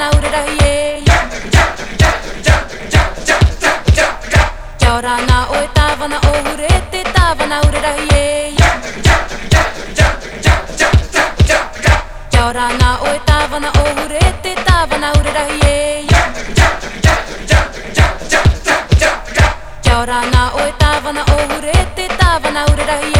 나오르라 예 겨라 나올 따바나 오후레 때 따바나 오르라 예 겨라 나올 따바나 오후레 때 따바나 오르라 예 겨라 나올 따바나 오후레 때 따바나 오르라 예